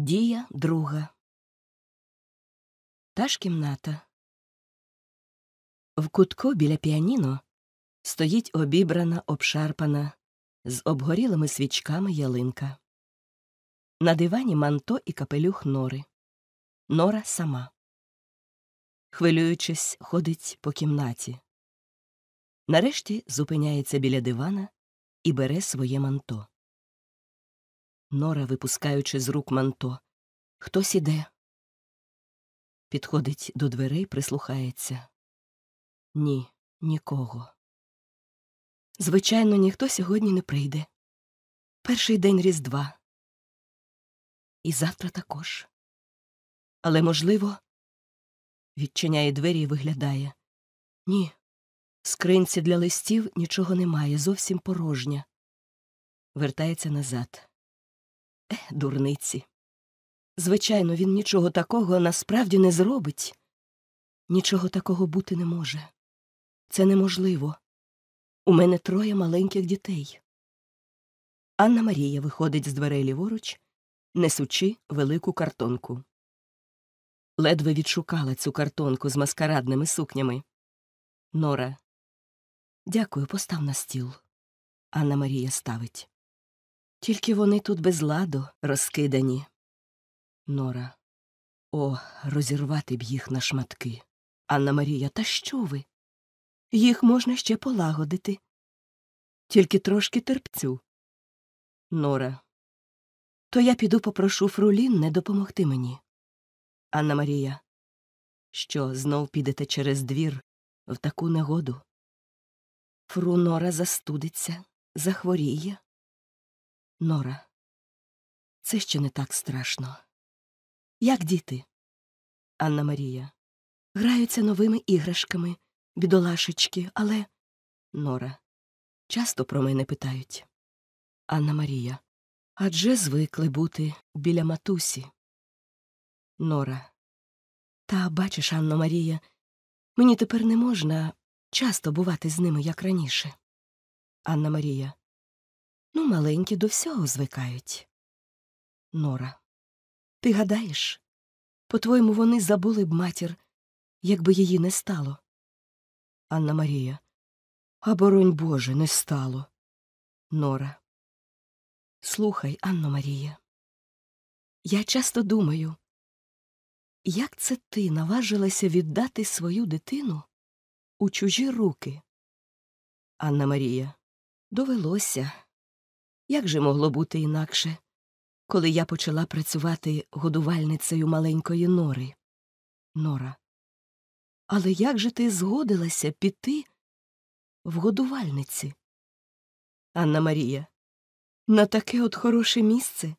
Дія друга. Та ж кімната. В кутку біля піаніно стоїть обібрана, обшарпана, з обгорілими свічками ялинка. На дивані манто і капелюх нори. Нора сама. Хвилюючись, ходить по кімнаті. Нарешті зупиняється біля дивана і бере своє манто. Нора, випускаючи з рук манто. Хтось іде. Підходить до дверей, прислухається. Ні, нікого. Звичайно, ніхто сьогодні не прийде. Перший день Різдва. І завтра також. Але, можливо, відчиняє двері і виглядає. Ні. Скринці для листів нічого немає, зовсім порожня. Вертається назад. Дурниці. Звичайно, він нічого такого насправді не зробить. Нічого такого бути не може. Це неможливо. У мене троє маленьких дітей. Анна Марія виходить з дверей ліворуч, несучи велику картонку. Ледве відшукала цю картонку з маскарадними сукнями. Нора. Дякую, постав на стіл. Анна Марія ставить. Тільки вони тут без ладу розкидані. Нора. О, розірвати б їх на шматки. Анна Марія, та що ви? Їх можна ще полагодити. Тільки трошки терпцю. Нора. То я піду попрошу Фрулін не допомогти мені. Анна Марія. Що, знов підете через двір в таку негоду? Фру Нора застудиться, захворіє. Нора. Це ще не так страшно. Як діти? Анна Марія. Граються новими іграшками, бідолашечки, але. Нора. Часто про мене питають. Анна Марія. Адже звикли бути біля матусі. Нора. Та бачиш, Анна Марія, мені тепер не можна часто бувати з ними, як раніше. Анна Марія. Ну, маленькі до всього звикають. Нора. Ти гадаєш? По-твоєму, вони забули б матір, якби її не стало. Анна Марія. А боронь Боже, не стало. Нора. Слухай, Анна Марія. Я часто думаю, як це ти наважилася віддати свою дитину у чужі руки? Анна Марія. Довелося. Як же могло бути інакше, коли я почала працювати годувальницею маленької нори? Нора. Але як же ти згодилася піти в годувальниці? Анна Марія. На таке от хороше місце.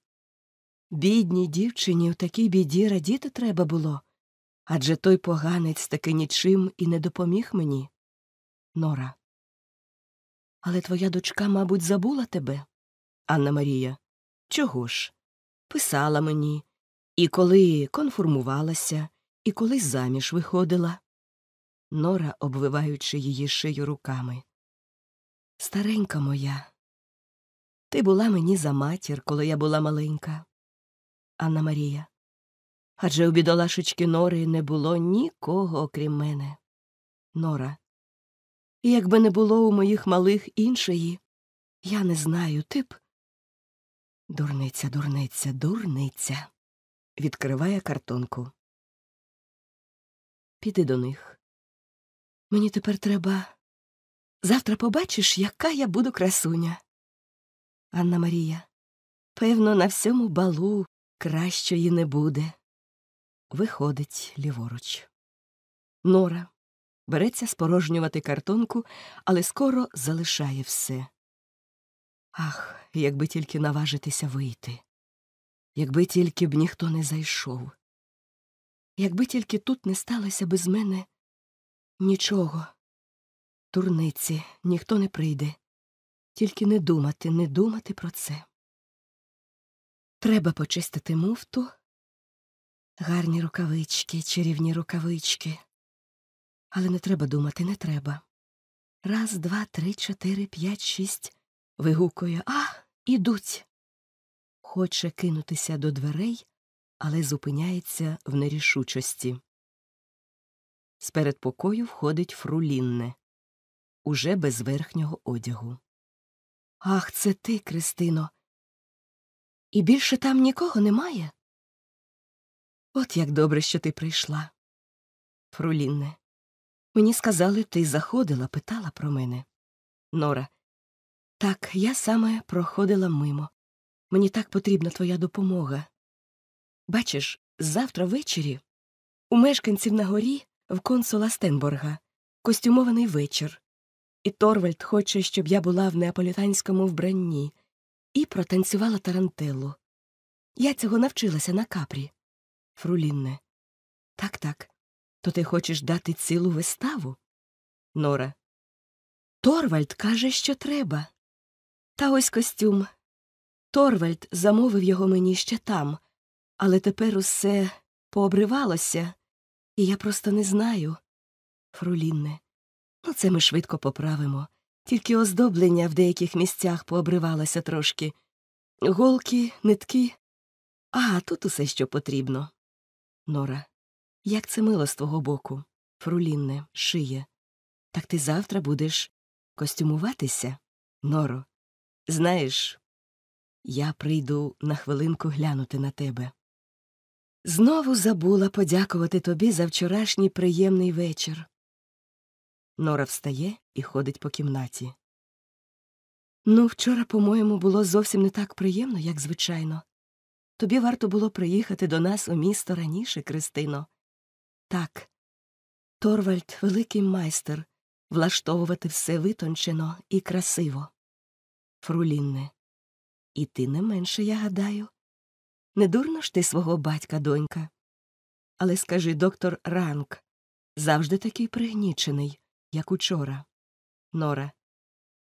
Бідній дівчині у такій біді радіти треба було. Адже той поганець таки нічим і не допоміг мені. Нора. Але твоя дочка, мабуть, забула тебе. Анна Марія. Чого ж? Писала мені, і коли конформувалася, і коли заміж виходила. Нора, обвиваючи її шию руками. Старенька моя, ти була мені за матір, коли я була маленька. Анна Марія. Адже у бідолашечки Нори не було нікого, окрім мене. Нора. Якби не було у моїх малих іншої, я не знаю, ти б. Дурниця, дурниця, дурниця. Відкриває картонку. Піди до них. Мені тепер треба. Завтра побачиш, яка я буду красуня. Анна Марія. Певно, на всьому балу кращої не буде. Виходить ліворуч. Нора береться спорожнювати картонку, але скоро залишає все. Ах, якби тільки наважитися вийти, якби тільки б ніхто не зайшов, якби тільки тут не сталося без мене нічого. Турниці, ніхто не прийде, тільки не думати, не думати про це. Треба почистити муфту, гарні рукавички, чарівні рукавички. Але не треба думати, не треба. Раз, два, три, чотири, п'ять, шість. Вигукує А, ідуть. Хоче кинутися до дверей, але зупиняється в нерішучості. З передпокою входить фрулінне, уже без верхнього одягу. Ах, це ти, Кристино. І більше там нікого немає? От як добре, що ти прийшла. Фрулінне. Мені сказали, ти заходила, питала про мене. Нора. Так, я саме проходила мимо. Мені так потрібна твоя допомога. Бачиш, завтра ввечері у мешканців на горі в консула Стенборга костюмований вечір. І Торвальд хоче, щоб я була в неаполітанському вбранні і протанцювала тарантеллу. Я цього навчилася на капрі. Фрулінне. Так, так. То ти хочеш дати цілу виставу? Нора. Торвальд каже, що треба. Та ось костюм. Торвальд замовив його мені ще там, але тепер усе пообривалося, і я просто не знаю. Фрулінне. Ну, це ми швидко поправимо. Тільки оздоблення в деяких місцях пообривалося трошки. Голки, нитки. А, тут усе що потрібно. Нора. Як це мило з твого боку, Фрулінне, шиє. Так ти завтра будеш костюмуватися, Норо. Знаєш, я прийду на хвилинку глянути на тебе. Знову забула подякувати тобі за вчорашній приємний вечір. Нора встає і ходить по кімнаті. Ну, вчора, по-моєму, було зовсім не так приємно, як звичайно. Тобі варто було приїхати до нас у місто раніше, Кристино. Так, Торвальд великий майстер влаштовувати все витончено і красиво. Фрулінне, і ти не менше, я гадаю. Не дурно ж ти свого батька, донька. Але скажи, доктор Ранк завжди такий пригнічений, як учора. Нора.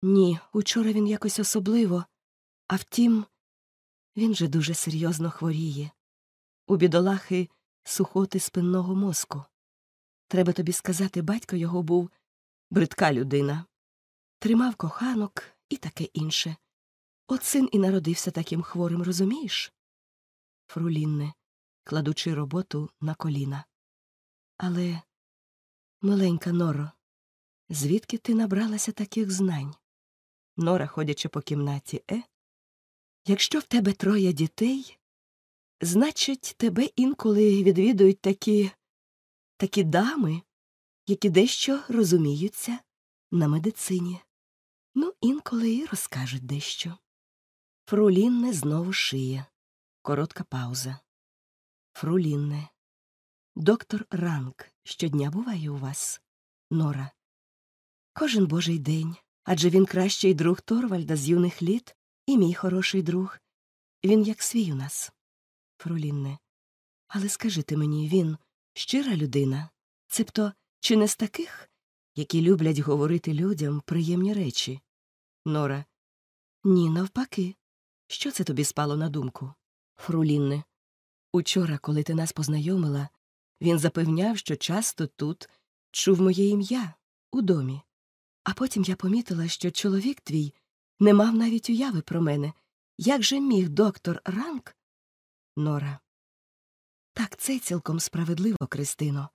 Ні, учора він якось особливо. А втім, він же дуже серйозно хворіє. У бідолахи сухоти спинного мозку. Треба тобі сказати, батько його був бридка людина. Тримав коханок і таке інше. От син і народився таким хворим, розумієш? Фрулінне, кладучи роботу на коліна. Але, миленька Норо, звідки ти набралася таких знань? Нора, ходячи по кімнаті, е? Якщо в тебе троє дітей, значить, тебе інколи відвідують такі такі дами, які дещо розуміються на медицині. Ну, інколи й розкажуть дещо. Фрулінне знову шиє. Коротка пауза. Фрулінне. Доктор Ранк щодня буває у вас. Нора. Кожен божий день. Адже він кращий друг Торвальда з юних літ і мій хороший друг. Він як свій у нас. Фрулінне. Але скажите мені, він щира людина, цебто чи не з таких, які люблять говорити людям приємні речі? Нора. Ні, навпаки. Що це тобі спало на думку? Фрулінне. Учора, коли ти нас познайомила, він запевняв, що часто тут чув моє ім'я у домі. А потім я помітила, що чоловік твій не мав навіть уяви про мене. Як же міг доктор Ранк? Нора. Так це цілком справедливо, Кристино.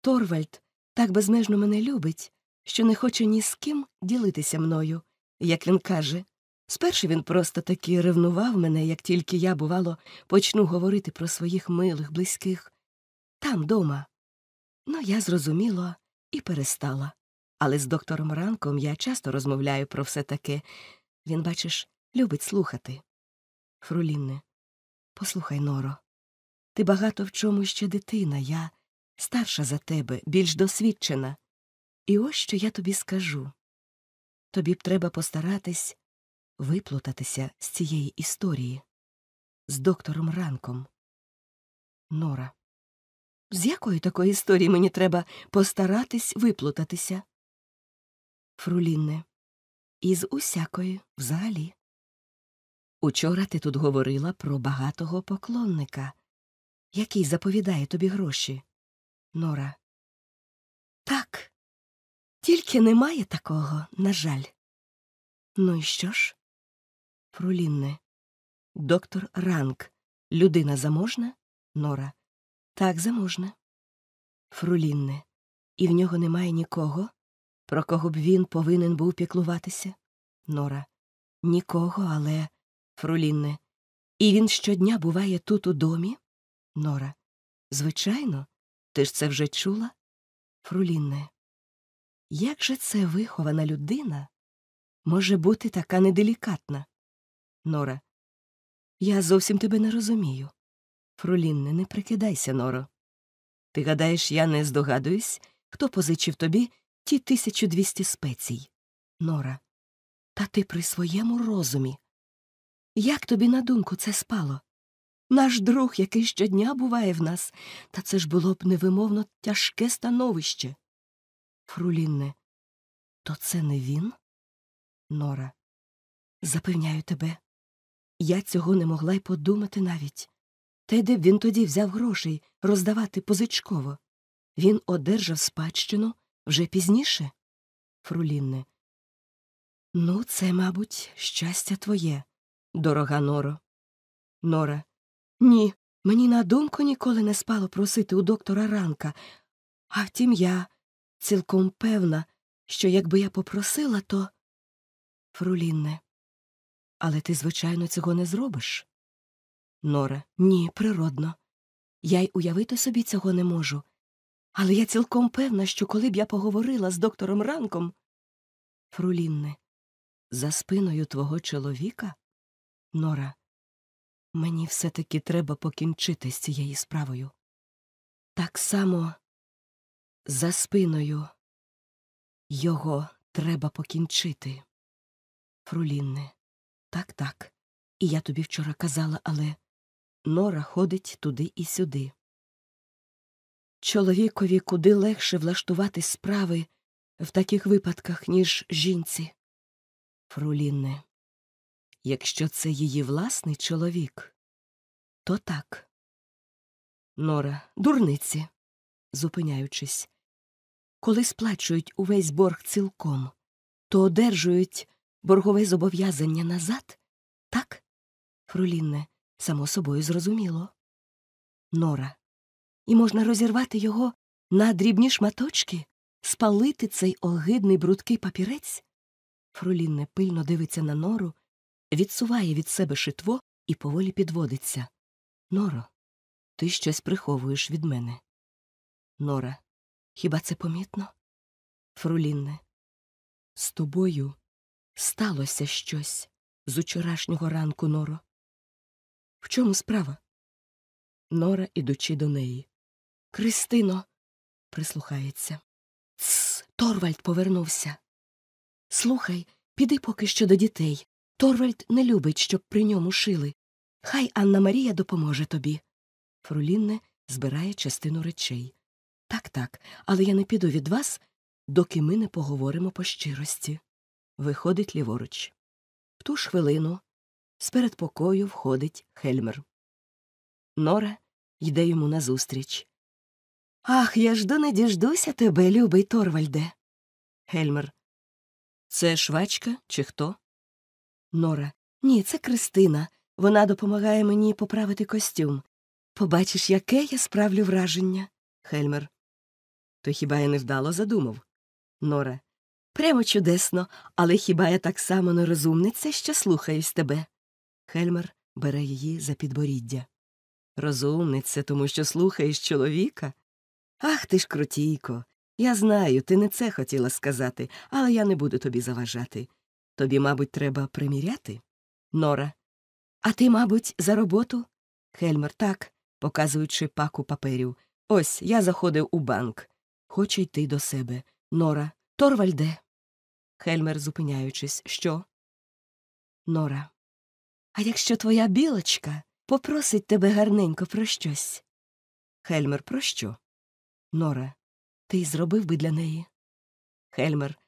Торвальд так безмежно мене любить, що не хоче ні з ким ділитися мною, як він каже. Спершу він просто таки ревнував мене, як тільки я, бувало, почну говорити про своїх милих, близьких. Там, дома. Ну, я зрозуміла і перестала. Але з доктором Ранком я часто розмовляю про все таке. Він, бачиш, любить слухати. Фрулінне, послухай, Норо, ти багато в чому ще дитина, я старша за тебе, більш досвідчена. І ось що я тобі скажу. Тобі б треба постаратись виплутатися з цієї історії з доктором Ранком. Нора. З якої такої історії мені треба постаратись виплутатися? Фрулінне. Із усякої взагалі. Учора ти тут говорила про багатого поклонника, який заповідає тобі гроші. Нора. Так. Тільки немає такого, на жаль. Ну і що ж? Фрулінне. Доктор Ранк. Людина заможна? Нора. Так заможне. Фрулінне. І в нього немає нікого, про кого б він повинен був піклуватися? Нора. Нікого, але. Фрулінне. І він щодня буває тут у домі? Нора. Звичайно, ти ж це вже чула? Фрулінне. Як же це вихована людина може бути така неделікатна? Нора. Я зовсім тебе не розумію. Фрулінне, не прикидайся, Норо. Ти гадаєш, я не здогадуюсь, хто позичив тобі ті 1200 спецій? Нора. Та ти при своєму розумі. Як тобі на думку це спало? Наш друг, який щодня буває в нас, та це ж було б невимовно тяжке становище. Фрулінне. То це не він? Нора. Запевняю тебе. Я цього не могла й подумати навіть. Та й де б він тоді взяв грошей роздавати позичково? Він одержав спадщину вже пізніше? Фрулінне. Ну, це, мабуть, щастя твоє, дорога Норо. Нора. Ні, мені на думку ніколи не спало просити у доктора ранка. А втім, я цілком певна, що якби я попросила, то. Фрулінне. Але ти, звичайно, цього не зробиш. Нора. Ні, природно. Я й уявити собі цього не можу. Але я цілком певна, що коли б я поговорила з доктором ранком. Фрулінне. За спиною твого чоловіка? Нора. Мені все таки треба покінчити з цією справою. Так само за спиною його треба покінчити. Фрулінне. Так, так. І я тобі вчора казала, але Нора ходить туди і сюди. Чоловікові куди легше влаштувати справи в таких випадках, ніж жінці. Фрулінне. Якщо це її власний чоловік, то так. Нора, дурниці, зупиняючись. Коли сплачують увесь борг цілком, то одержують боргове зобов'язання назад, так? Фрулінне, само собою зрозуміло. Нора. І можна розірвати його на дрібні шматочки, спалити цей огидний брудкий папірець? Фрулінне пильно дивиться на нору, відсуває від себе шитво і поволі підводиться. Норо, ти щось приховуєш від мене. Нора. Хіба це помітно? Фрулінне. З тобою сталося щось з учорашнього ранку, Норо. В чому справа? Нора, ідучи до неї. Кристино. прислухається. Тсс, Торвальд повернувся. Слухай, піди поки що до дітей. Торвальд не любить, щоб при ньому шили. Хай Анна Марія допоможе тобі. Фрулінне збирає частину речей. Так, так, але я не піду від вас, доки ми не поговоримо по щирості. Виходить ліворуч. В ту ж хвилину з передпокою входить Хельмер. Нора йде йому назустріч. Ах, я жду не діждуся тебе, любий Торвальде. Хельмер. Це швачка чи хто? Нора. Ні, це Кристина. Вона допомагає мені поправити костюм. Побачиш, яке я справлю враження. Хельмер. То хіба я невдало задумав? Нора. Прямо чудесно, але хіба я так само не розумниця, що слухаюсь тебе? Хельмер бере її за підборіддя. Розумниця, тому що слухаєш чоловіка? Ах ти ж крутійко. Я знаю, ти не це хотіла сказати, але я не буду тобі заважати. Тобі, мабуть, треба приміряти? Нора. А ти, мабуть, за роботу? Хельмер так, показуючи паку паперів. Ось я заходив у банк. Хочу йти до себе. Нора. Торвальде. Хельмер, зупиняючись, що? Нора. А якщо твоя білочка попросить тебе гарненько про щось? Хельмер, про що? Нора. Ти зробив би для неї. Хельмер.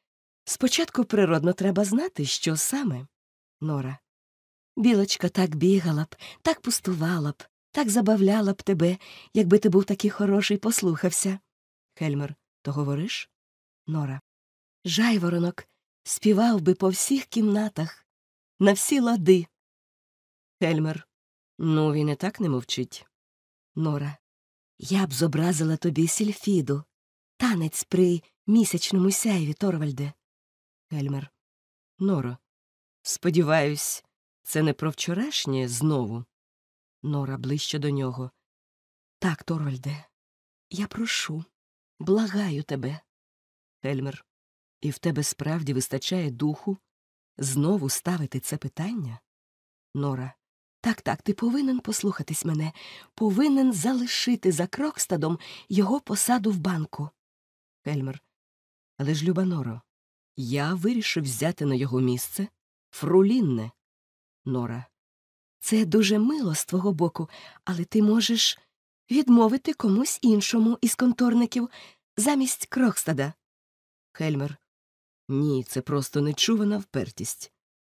Спочатку природно треба знати, що саме. Нора. Білочка так бігала б, так пустувала б, так забавляла б тебе, якби ти був такий хороший послухався. Хельмер. Та говори ж? Нора. Жайворонок співав би по всіх кімнатах, на всі лади. Хельмер. Ну, він і так не мовчить. Нора. Я б зобразила тобі сільфіду. Танець при місячному сяйві, Торвальде. Ельмер. Норо. Сподіваюсь, це не про вчорашнє знову. Нора ближче до нього. Так, Торвальде, я прошу, благаю тебе. Ельмер. І в тебе справді вистачає духу знову ставити це питання? Нора. Так, так, ти повинен послухатись мене, повинен залишити за Крокстадом його посаду в банку. Ельмер. Але ж, люба Норо, я вирішив взяти на його місце Фрулінне. Нора. Це дуже мило з твого боку, але ти можеш відмовити комусь іншому із конторників замість Крокстада. Хельмер. Ні, це просто нечувана впертість.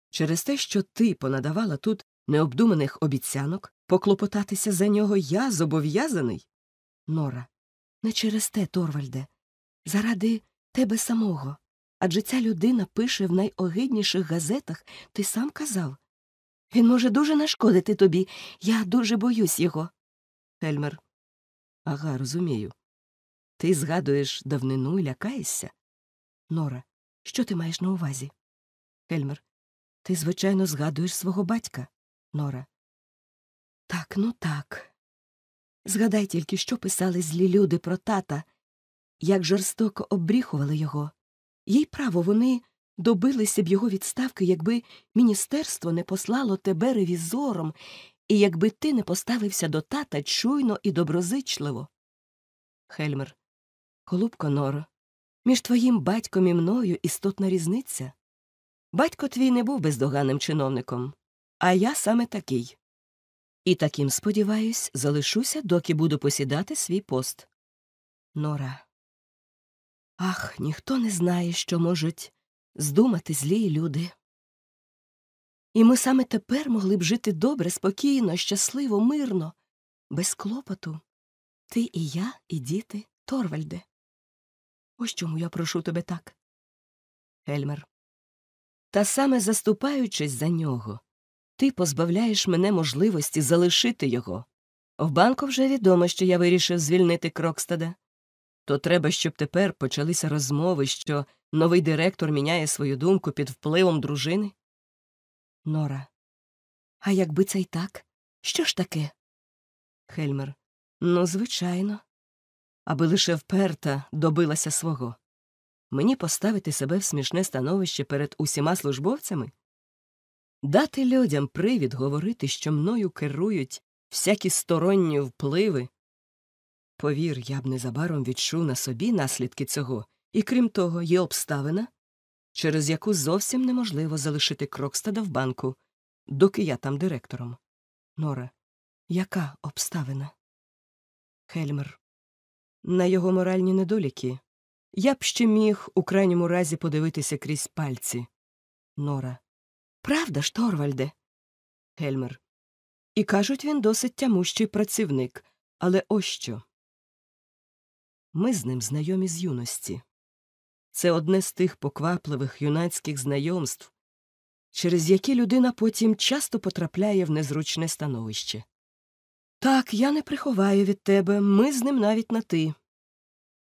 Через те, що ти понадавала тут необдуманих обіцянок, поклопотатися за нього я зобов'язаний. Нора. Не через те, Торвальде. Заради тебе самого. Адже ця людина пише в найогидніших газетах, ти сам казав. Він може дуже нашкодити тобі. Я дуже боюсь його. Хельмер. Ага, розумію. Ти згадуєш давнину і лякаєшся? Нора. Що ти маєш на увазі? Хельмер. Ти, звичайно, згадуєш свого батька. Нора. Так, ну так. Згадай тільки, що писали злі люди про тата, як жорстоко обріхували його. Їй право, вони добилися б його відставки, якби міністерство не послало тебе ревізором, і якби ти не поставився до тата чуйно і доброзичливо. Хельмер. Голубко Норо, між твоїм батьком і мною істотна різниця. Батько твій не був бездоганним чиновником, а я саме такий. І таким, сподіваюсь, залишуся, доки буду посідати свій пост. Нора. Ах, ніхто не знає, що можуть здумати злі люди. І ми саме тепер могли б жити добре, спокійно, щасливо, мирно, без клопоту. Ти і я, і діти, Торвальде. Ось чому я прошу тебе так. Ельмер. Та саме заступаючись за нього, ти позбавляєш мене можливості залишити його. В банку вже відомо, що я вирішив звільнити Крокстада. То треба, щоб тепер почалися розмови, що новий директор міняє свою думку під впливом дружини. Нора. А якби це й так? Що ж таке? Хельмер. Ну, звичайно. Аби лише вперта добилася свого. Мені поставити себе в смішне становище перед усіма службовцями? Дати людям привід говорити, що мною керують всякі сторонні впливи. Повір, я б незабаром відчув на собі наслідки цього, і крім того, є обставина, через яку зовсім неможливо залишити Крокстада в банку, доки я там директором. Нора, яка обставина? Хельмер. На його моральні недоліки. Я б ще міг у крайньому разі подивитися крізь пальці. Нора. Правда ж, Торвальде? Гельмер. І кажуть, він досить тямущий працівник. Але ось що. Ми з ним знайомі з юності. Це одне з тих поквапливих юнацьких знайомств, через які людина потім часто потрапляє в незручне становище. Так, я не приховаю від тебе, ми з ним навіть на ти.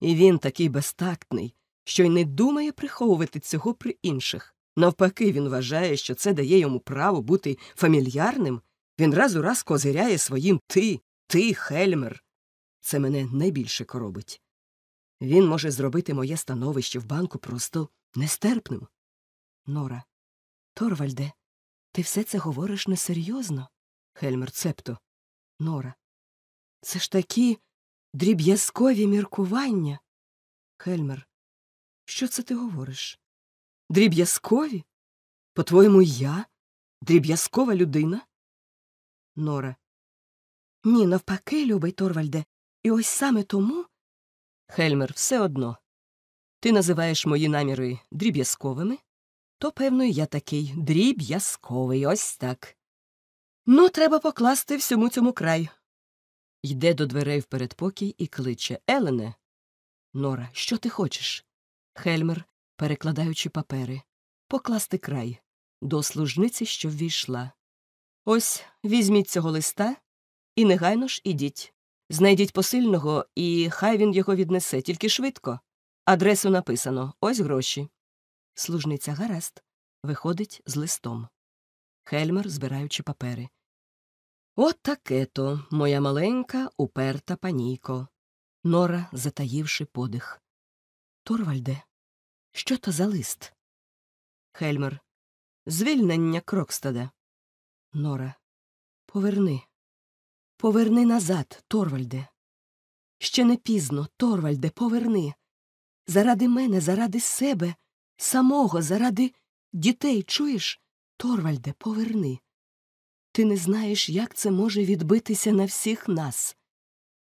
І він такий безтактний, що й не думає приховувати цього при інших. Навпаки, він вважає, що це дає йому право бути фамільярним. Він раз у раз козиряє своїм ти, ти, Хельмер. Це мене найбільше коробить. Він може зробити моє становище в банку просто нестерпним. Нора. Торвальде, ти все це говориш несерйозно? Хельмер. Себто. Нора. Це ж такі дріб'язкові міркування. Хельмер. Що це ти говориш? Дріб'язкові? По твоєму я? Дріб'язкова людина? Нора. Ні, навпаки, любий Торвальде. І ось саме тому. Хельмер, все одно. Ти називаєш мої наміри дріб'язковими, то, певно, я такий дріб'язковий, ось так. Ну, треба покласти всьому цьому край. Йде до дверей в передпокій і кличе Елене. Нора, що ти хочеш? Хельмер, перекладаючи папери, покласти край до служниці, що ввійшла. Ось візьміть цього листа і негайно ж ідіть. Знайдіть посильного, і хай він його віднесе, тільки швидко. Адресу написано ось гроші. Служниця гаразд виходить з листом. Хельмер, збираючи папери. От таке то, моя маленька, уперта панійко. Нора, затаївши подих. Торвальде, що то за лист? Хельмер. Звільнення Крокстада. Нора. Поверни. Поверни назад, Торвальде. Ще не пізно, Торвальде, поверни. Заради мене, заради себе, самого, заради дітей, чуєш? Торвальде, поверни. Ти не знаєш, як це може відбитися на всіх нас.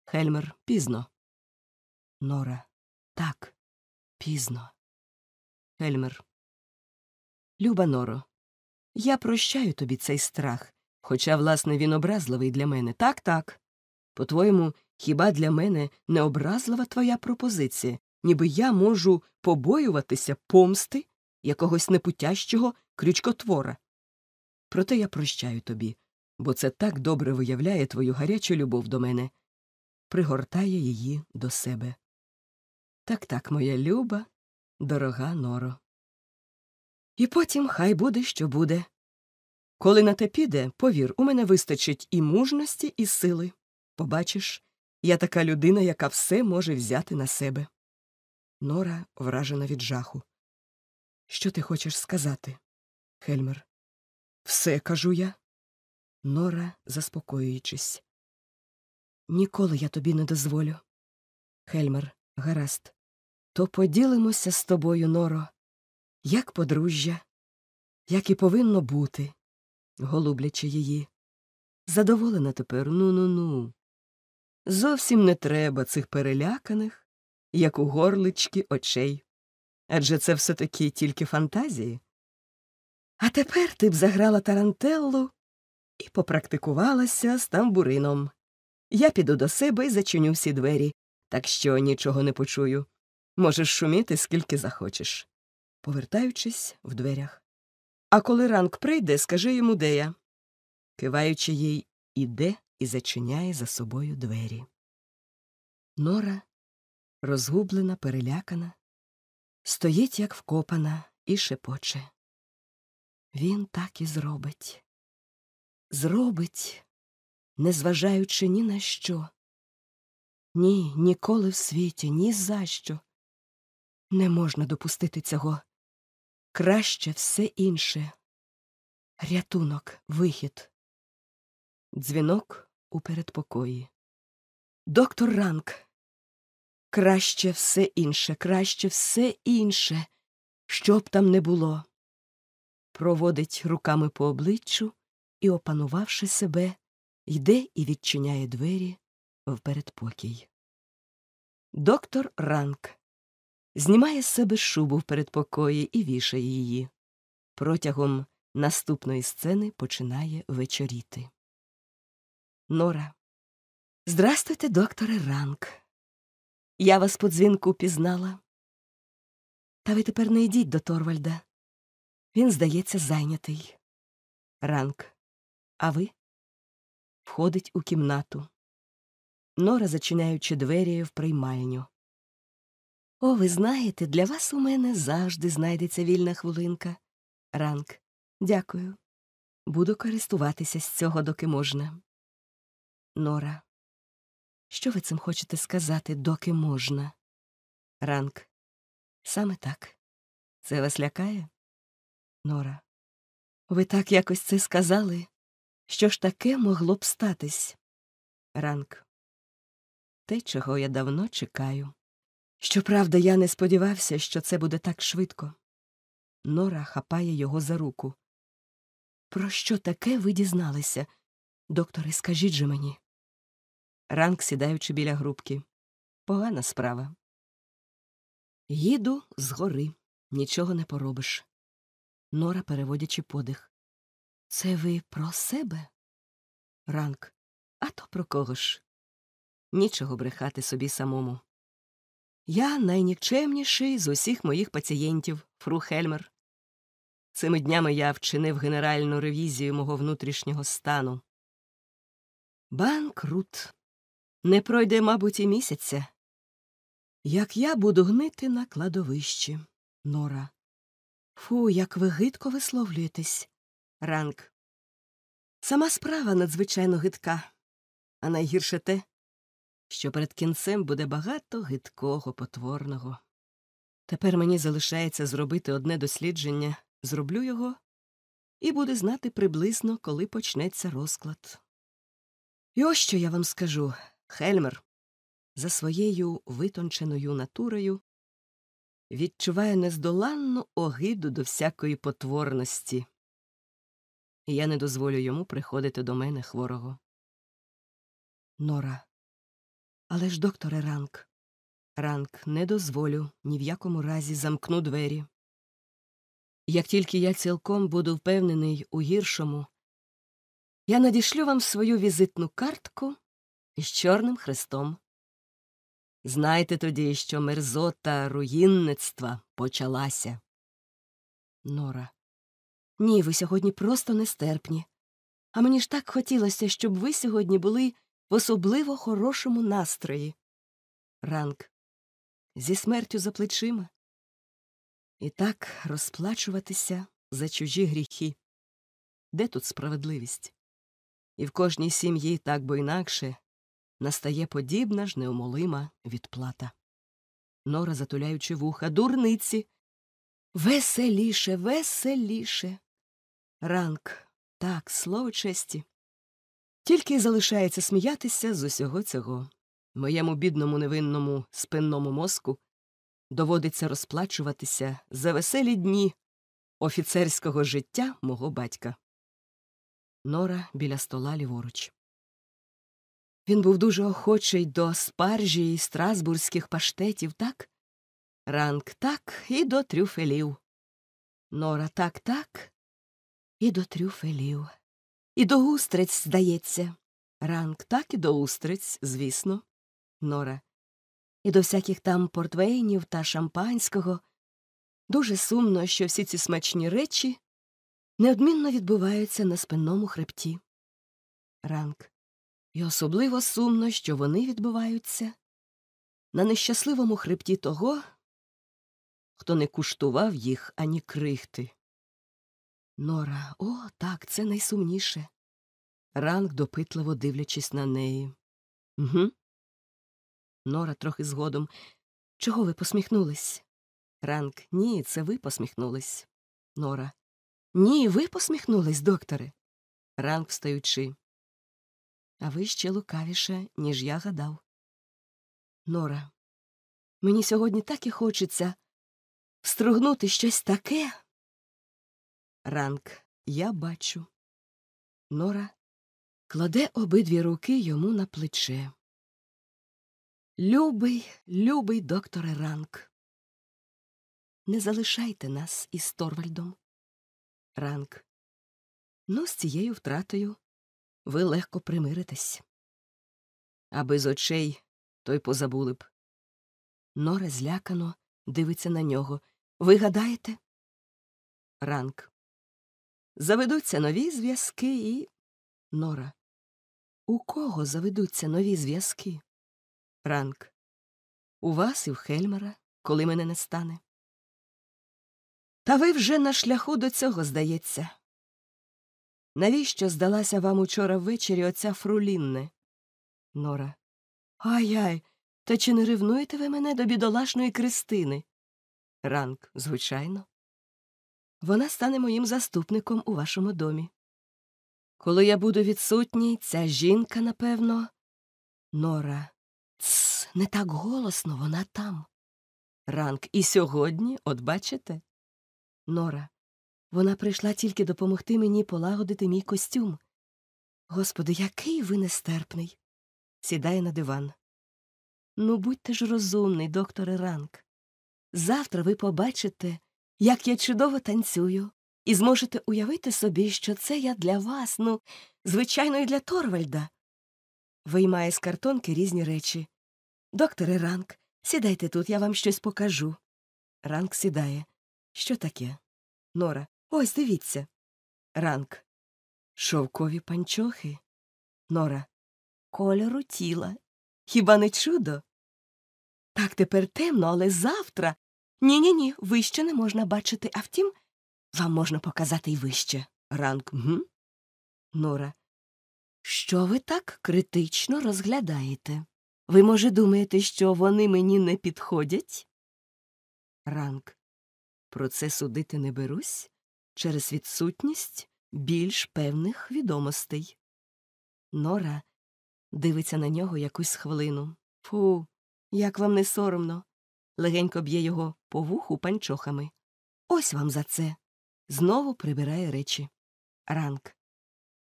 Хельмер, пізно. Нора. Так, пізно. Хельмер. Люба Норо, я прощаю тобі цей страх, хоча, власне, він образливий для мене. Так, так. По-твоєму, хіба для мене не образлива твоя пропозиція, ніби я можу побоюватися помсти якогось непутящого крючкотвора? Проте я прощаю тобі, бо це так добре виявляє твою гарячу любов до мене, пригортає її до себе. Так так, моя люба, дорога Норо. І потім хай буде, що буде. Коли на те піде, повір, у мене вистачить і мужності, і сили. Побачиш, я така людина, яка все може взяти на себе. Нора вражена від жаху. Що ти хочеш сказати? Хельмер. Все кажу я. Нора, заспокоюючись. Ніколи я тобі не дозволю. Хельмер, гаразд. То поділимося з тобою, Норо, як подружжя, як і повинно бути, голублячи її. Задоволена тепер, ну ну ну. Зовсім не треба цих переляканих, як у горлички очей. Адже це все таки тільки фантазії. А тепер ти б заграла тарантеллу і попрактикувалася з тамбурином. Я піду до себе і зачиню всі двері, так що нічого не почую. Можеш шуміти, скільки захочеш. Повертаючись в дверях. А коли ранк прийде, скажи йому, де я. Киваючи їй, іде і зачиняє за собою двері. Нора, розгублена, перелякана, стоїть, як вкопана, і шепоче. Він так і зробить. Зробить, незважаючи ні на що. Ні, ніколи в світі, ні за що. Не можна допустити цього. Краще все інше. Рятунок, вихід. Дзвінок у передпокої. Доктор Ранк. Краще все інше, краще все інше, що б там не було. Проводить руками по обличчю і, опанувавши себе, йде і відчиняє двері в передпокій. Доктор Ранк знімає з себе шубу в передпокої і вішає її. Протягом наступної сцени починає вечоріти. Нора. Здрастуйте, докторе Ранк. Я вас по дзвінку пізнала. Та ви тепер не йдіть до Торвальда. Він, здається, зайнятий. Ранк. А ви? Входить у кімнату. Нора, зачиняючи двері в приймальню. О, ви знаєте, для вас у мене завжди знайдеться вільна хвилинка. Ранк. Дякую. Буду користуватися з цього, доки можна. Нора. Що ви цим хочете сказати, доки можна? Ранк. Саме так. Це вас лякає? Нора. Ви так якось це сказали? Що ж таке могло б статись? Ранк. Те, чого я давно чекаю. Щоправда, я не сподівався, що це буде так швидко. Нора хапає його за руку. Про що таке ви дізналися? Докторе, скажіть же мені. Ранк, сідаючи біля грубки. Погана справа. Їду згори. Нічого не поробиш. Нора, переводячи подих. Це ви про себе? Ранк. А то про кого ж? Нічого брехати собі самому. Я найнікчемніший з усіх моїх пацієнтів, фру Хельмер. Цими днями я вчинив генеральну ревізію мого внутрішнього стану. Банкрут. Не пройде, мабуть, і місяця. Як я буду гнити на кладовищі, Нора. Фу, як ви гидко висловлюєтесь. Ранк. Сама справа надзвичайно гидка, а найгірше те, що перед кінцем буде багато гидкого потворного. Тепер мені залишається зробити одне дослідження, зроблю його і буде знати приблизно, коли почнеться розклад. І ось що я вам скажу Хельмер за своєю витонченою натурою відчуває нездоланну огиду до всякої потворності, і я не дозволю йому приходити до мене хворого. Нора. Але ж, докторе Ранк, Ранк, не дозволю ні в якому разі замкну двері. Як тільки я цілком буду впевнений у гіршому, я надішлю вам свою візитну картку із чорним хрестом. Знайте тоді, що мерзота руїнництва почалася. Нора. Ні, ви сьогодні просто нестерпні. А мені ж так хотілося, щоб ви сьогодні були в особливо хорошому настрої. Ранк. Зі смертю за плечима. І так розплачуватися за чужі гріхи. Де тут справедливість? І в кожній сім'ї так бо інакше настає подібна ж неумолима відплата. Нора, затуляючи вуха, дурниці. Веселіше, веселіше. Ранк, так, слово честі. Тільки й залишається сміятися з усього цього. Моєму бідному невинному спинному мозку доводиться розплачуватися за веселі дні офіцерського життя мого батька. Нора біля стола ліворуч. Він був дуже охочий до спаржі і страсбурзьких паштетів, так? Ранг так і до трюфелів. Нора так так і до трюфелів. І до устриць, здається. Ранг так і до устриць, звісно. Нора. І до всяких там портвейнів та шампанського. Дуже сумно, що всі ці смачні речі неодмінно відбуваються на спинному хребті. Ранг. І особливо сумно, що вони відбуваються на нещасливому хребті того, хто не куштував їх ані крихти. Нора, о, так, це найсумніше. Ранг, допитливо дивлячись на неї. Угу. Нора трохи згодом. Чого ви посміхнулись? Ранг, ні, це ви посміхнулись. Нора. Ні, ви посміхнулись, докторе. Ранг встаючи. А ви ще лукавіше, ніж я гадав. Нора. Мені сьогодні так і хочеться стругнути щось таке. Ранг, я бачу. Нора кладе обидві руки йому на плече. Любий, любий докторе Ранг. Не залишайте нас із Торвальдом. Ранг. Ну, з цією втратою ви легко примиритесь. А без очей той позабули б. Нора злякано дивиться на нього. Ви гадаєте? Ранг. Заведуться нові зв'язки і. Нора. У кого заведуться нові зв'язки? Ранг. У вас і в Хельмера, коли мене не стане. Та ви вже на шляху до цього, здається. Навіщо здалася вам учора ввечері оця фрулінне? Нора. Ай ай. Та чи не ревнуєте ви мене до бідолашної Кристини? Ранг, звичайно. Вона стане моїм заступником у вашому домі. Коли я буду відсутній, ця жінка, напевно. Нора. Тсс, не так голосно вона там. Ранг, і сьогодні, от бачите? Нора. Вона прийшла тільки допомогти мені полагодити мій костюм. Господи, який ви нестерпний. Сідає на диван. Ну, будьте ж розумний, докторе Ранг. Завтра ви побачите, як я чудово танцюю, і зможете уявити собі, що це я для вас, ну, звичайно, і для Торвальда. Виймає з картонки різні речі. Докторе Ранг, сідайте тут, я вам щось покажу. Ранг сідає. Що таке? Нора. Ось дивіться. Ранг. Шовкові панчохи. Нора. Кольору тіла. Хіба не чудо? Так тепер темно, але завтра. Ні ні ні, вище не можна бачити, а втім, вам можна показати й вище. Ранк. Гм? Нора. Що ви так критично розглядаєте? Ви, може, думаєте, що вони мені не підходять? Ранк. Про це судити не берусь через відсутність більш певних відомостей. Нора дивиться на нього якусь хвилину. Фу, як вам не соромно. Легенько б'є його по вуху панчохами. Ось вам за це. Знову прибирає речі. Ранк.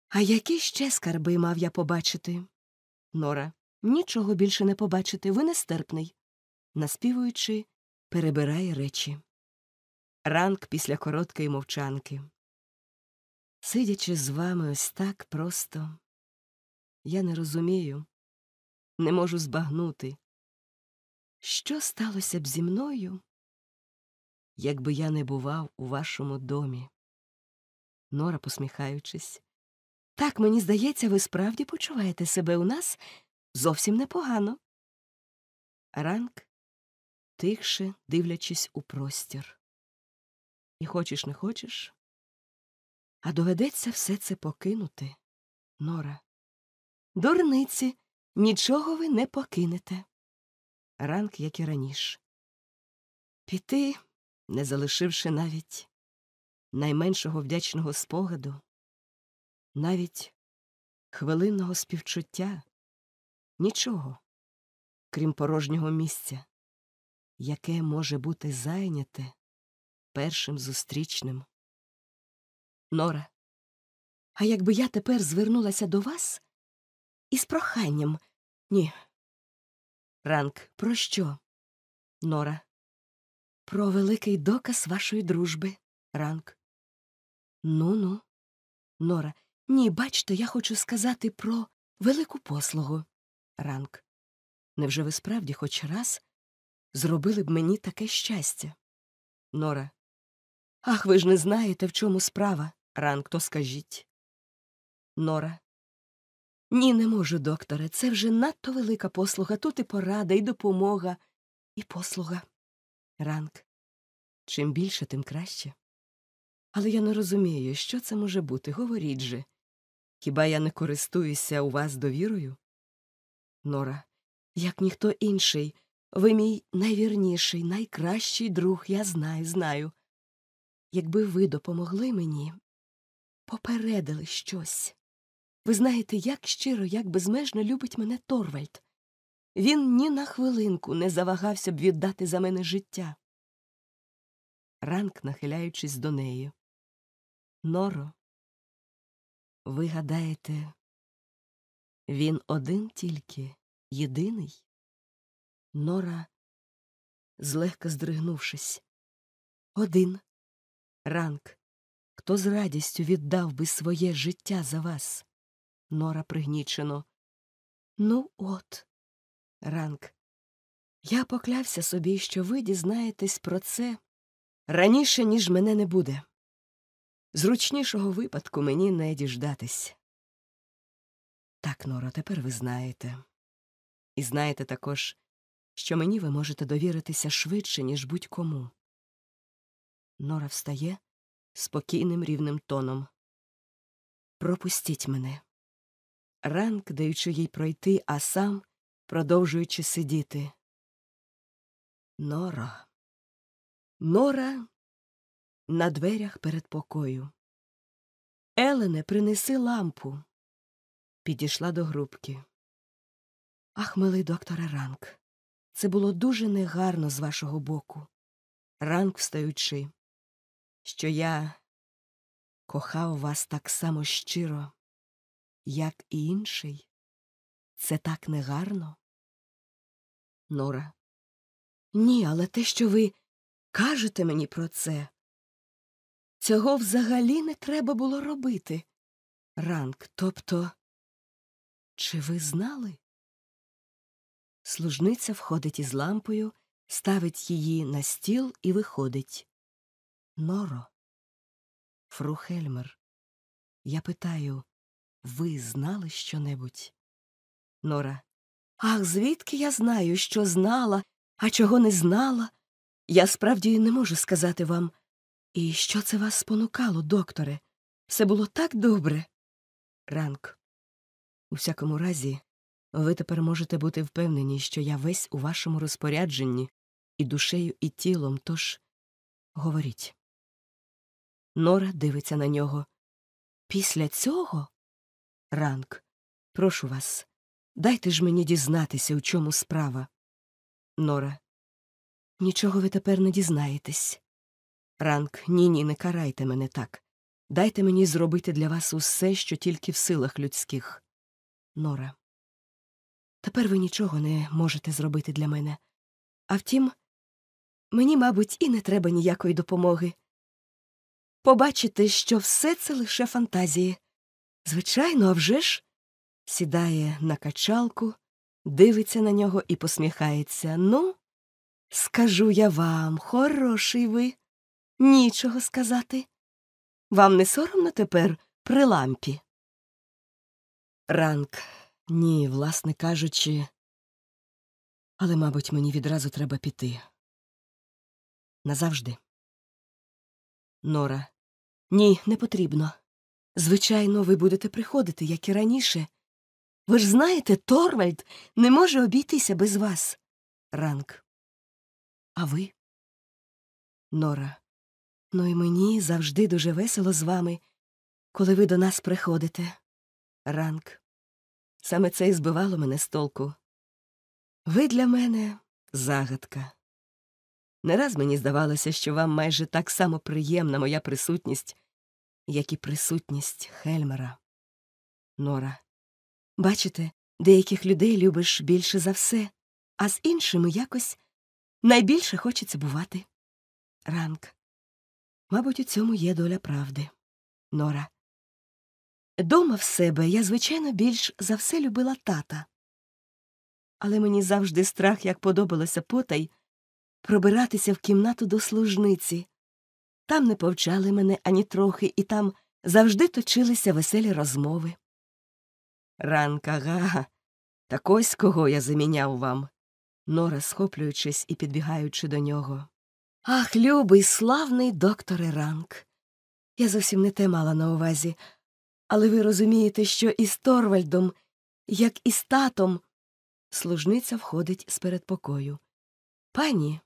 А які ще скарби мав я побачити? Нора. Нічого більше не побачити, ви нестерпний. Наспівуючи, перебирає речі. Ранк після короткої мовчанки. Сидячи з вами ось так просто, я не розумію, не можу збагнути, що сталося б зі мною, якби я не бував у вашому домі. Нора, посміхаючись, так мені здається, ви справді почуваєте себе у нас зовсім непогано. Ранк, тихше дивлячись у простір. І хочеш не хочеш, а доведеться все це покинути, Нора. Дурниці, нічого ви не покинете. Ранк, як і раніше. Піти, не залишивши навіть найменшого вдячного спогаду, навіть хвилинного співчуття, нічого, крім порожнього місця, яке може бути зайняте першим зустрічним. Нора, а якби я тепер звернулася до вас із проханням. Ні. Ранк, про що? Нора. Про великий доказ вашої дружби. Ранк. Ну ну. Нора. Ні, бачте, я хочу сказати про велику послугу. Ранк. Невже ви справді хоч раз зробили б мені таке щастя? Нора. Ах, ви ж не знаєте, в чому справа. Ранк, то скажіть. Нора. Ні, не можу, докторе. Це вже надто велика послуга. Тут і порада, і допомога, і послуга. Ранк. Чим більше, тим краще. Але я не розумію, що це може бути. Говоріть же. Хіба я не користуюся у вас довірою? Нора. Як ніхто інший. Ви мій найвірніший, найкращий друг, я знаю, знаю. Якби ви допомогли мені, попередили щось. Ви знаєте, як щиро, як безмежно любить мене Торвальд. Він ні на хвилинку не завагався б віддати за мене життя. Ранк, нахиляючись до неї. Норо, ви гадаєте, він один тільки, єдиний? Нора, злегка здригнувшись. Один. Ранк, хто з радістю віддав би своє життя за вас? Нора пригнічено. Ну, от, ранк. Я поклявся собі, що ви дізнаєтесь про це раніше, ніж мене не буде. Зручнішого випадку мені не діждатись. Так, Норо, тепер ви знаєте. І знаєте також, що мені ви можете довіритися швидше, ніж будь-кому. Нора встає спокійним рівним тоном. Пропустіть мене. Ранк, даючи їй пройти, а сам продовжуючи сидіти. Нора. Нора на дверях перед покою. Елене, принеси лампу. Підійшла до грубки. Ах, милий докторе Ранк. Це було дуже негарно з вашого боку. Ранк встаючи, що я кохав вас так само щиро як і інший. Це так негарно. Нора. Ні, але те, що ви кажете мені про це, цього взагалі не треба було робити. Ранк, тобто, чи ви знали? Служниця входить із лампою, ставить її на стіл і виходить. Норо. Фру Хельмер. Я питаю, ви знали щонебудь? Нора. Ах, звідки я знаю, що знала, а чого не знала? Я справді не можу сказати вам. І що це вас спонукало, докторе? Все було так добре. Ранк. У всякому разі, ви тепер можете бути впевнені, що я весь у вашому розпорядженні і душею, і тілом, тож говоріть. Нора дивиться на нього. Після цього? Ранк, прошу вас, дайте ж мені дізнатися, у чому справа. Нора. Нічого ви тепер не дізнаєтесь. Ранк, ні, ні, не карайте мене так. Дайте мені зробити для вас усе, що тільки в силах людських. Нора. Тепер ви нічого не можете зробити для мене. А втім, мені, мабуть, і не треба ніякої допомоги. Побачите, що все це лише фантазії. Звичайно, а вже ж сідає на качалку, дивиться на нього і посміхається. Ну, скажу я вам, хороший ви. Нічого сказати. Вам не соромно тепер при лампі? Ранк. Ні, власне кажучи. Але, мабуть, мені відразу треба піти. Назавжди. Нора. Ні, не потрібно. Звичайно, ви будете приходити, як і раніше. Ви ж знаєте, Торвальд не може обійтися без вас. Ранк. А ви? Нора. Ну і мені завжди дуже весело з вами, коли ви до нас приходите. Ранк. Саме це і збивало мене з толку. Ви для мене загадка. Не раз мені здавалося, що вам майже так само приємна моя присутність, як і присутність Хельмера. Нора. Бачите, деяких людей любиш більше за все, а з іншими якось найбільше хочеться бувати. Ранк. Мабуть, у цьому є доля правди. Нора. Дома в себе я, звичайно, більш за все любила тата. Але мені завжди страх, як подобалося потай, пробиратися в кімнату до служниці. Там не повчали мене ані трохи, і там завжди точилися веселі розмови. Ранка га, так ось кого я заміняв вам. Нора, схоплюючись і підбігаючи до нього. Ах, любий, славний докторе Ранк. Я зовсім не те мала на увазі. Але ви розумієте, що із Торвальдом, як і з татом, служниця входить з передпокою. Пані.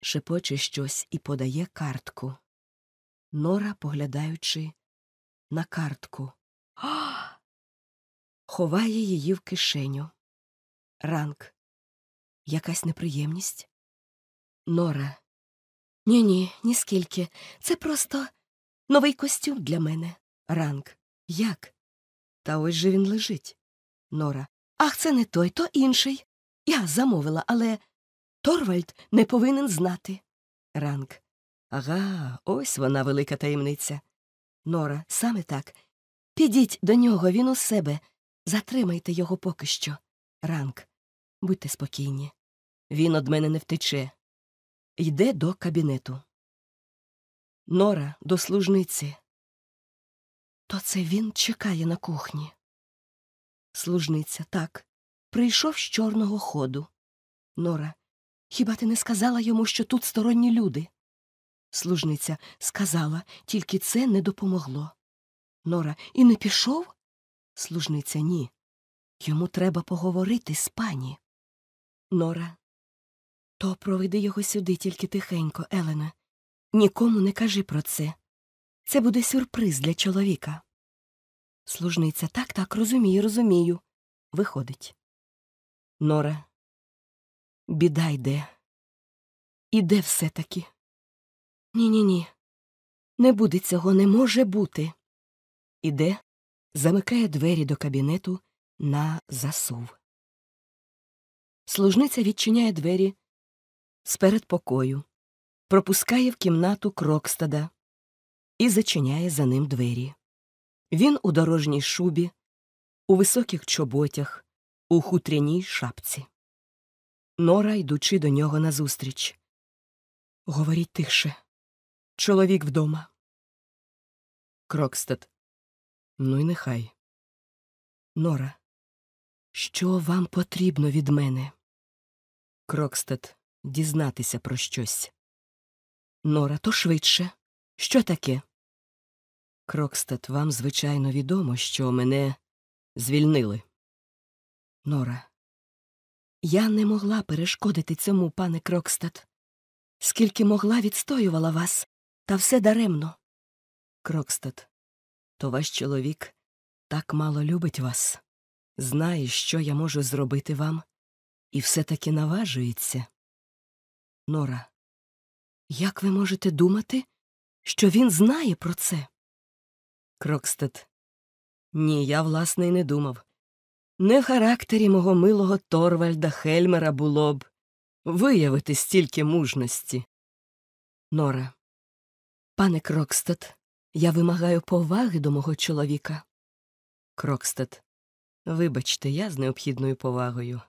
Шепоче щось і подає картку. Нора, поглядаючи на картку. Ховає її в кишеню. Ранк. Якась неприємність? Нора. Ні, ні, ніскільки. Це просто новий костюм для мене. Ранк. Як? Та ось же він лежить. Нора. Ах, це не той, то інший. Я замовила, але Торвальд не повинен знати. Ранк. Ага, ось вона велика таємниця. Нора, саме так. Підіть до нього, він у себе. Затримайте його поки що. Ранк. Будьте спокійні. Він од мене не втече. Йде до кабінету. Нора до служниці. То це він чекає на кухні. Служниця так. Прийшов з чорного ходу. Нора. Хіба ти не сказала йому, що тут сторонні люди? Служниця сказала, тільки це не допомогло. Нора. І не пішов? Служниця ні. Йому треба поговорити з пані. Нора. То проведи його сюди тільки тихенько, Елена. Нікому не кажи про це. Це буде сюрприз для чоловіка. Служниця так, так, розумію, розумію. Виходить. Нора. Біда йде. Іде все таки. Ні, ні. Не буде цього, не може бути. Іде, замикає двері до кабінету на засув. Служниця відчиняє двері з передпокою, пропускає в кімнату Крокстада і зачиняє за ним двері. Він у дорожній шубі, у високих чоботях, у хутряній шапці. Нора, йдучи до нього назустріч. Говоріть тихше. Чоловік вдома. Крокстад. Ну й нехай. Нора. Що вам потрібно від мене? Крокстед дізнатися про щось. Нора, то швидше. Що таке? Крокстед, вам, звичайно, відомо, що мене звільнили. Нора. Я не могла перешкодити цьому, пане Крокстед. Скільки могла, відстоювала вас, та все даремно. Крокстед, то ваш чоловік так мало любить вас, знає, що я можу зробити вам, і все таки наважується. Нора, як ви можете думати, що він знає про це? Крокстед. Ні, я, власне, й не думав. Не в характері мого милого Торвальда Хельмера було б виявити стільки мужності. Нора. Пане Крокстед, я вимагаю поваги до мого чоловіка. Крокстед. Вибачте, я з необхідною повагою.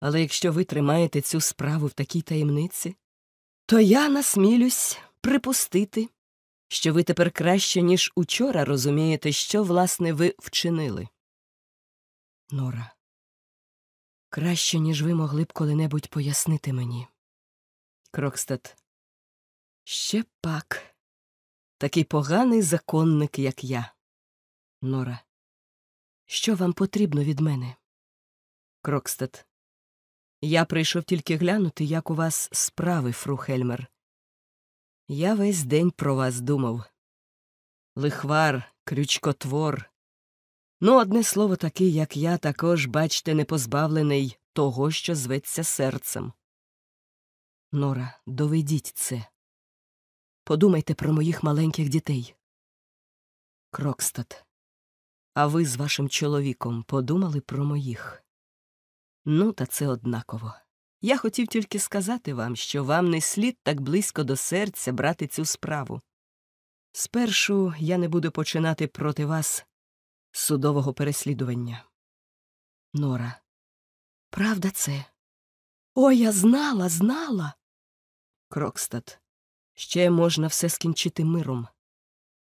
Але якщо ви тримаєте цю справу в такій таємниці, то я насмілюсь припустити, що ви тепер краще, ніж учора розумієте, що, власне, ви вчинили. Нора. Краще, ніж ви могли б коли-небудь пояснити мені. Крокстед. Ще пак. Такий поганий законник, як я. Нора. Що вам потрібно від мене? Крокстед. Я прийшов тільки глянути, як у вас справи, фру Хельмер. Я весь день про вас думав. Лихвар, крючкотвор. Ну, одне слово такий, як я, також, бачте, не позбавлений того, що зветься серцем. Нора, доведіть це. Подумайте про моїх маленьких дітей. Крокстад. А ви з вашим чоловіком подумали про моїх? Ну, та це однаково. Я хотів тільки сказати вам, що вам не слід так близько до серця брати цю справу. Спершу я не буду починати проти вас судового переслідування. Нора. Правда це? О, я знала, знала. Крокстад. Ще можна все скінчити миром.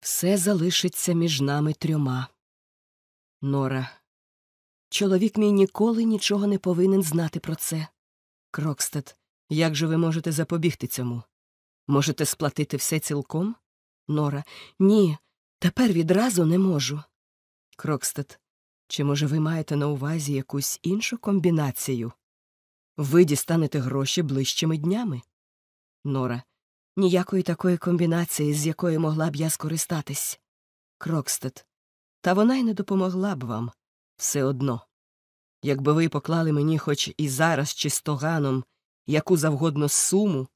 Все залишиться між нами трьома. Нора. Чоловік мій ніколи нічого не повинен знати про це. Крокстад, як же ви можете запобігти цьому? Можете сплатити все цілком? Нора. Ні, тепер відразу не можу. Крокстад. Чи, може, ви маєте на увазі якусь іншу комбінацію? Ви дістанете гроші ближчими днями. Нора. Ніякої такої комбінації, з якої могла б я скористатись. Крокстед. Та вона й не допомогла б вам все одно. Якби ви поклали мені хоч і зараз чистоганом яку завгодно суму,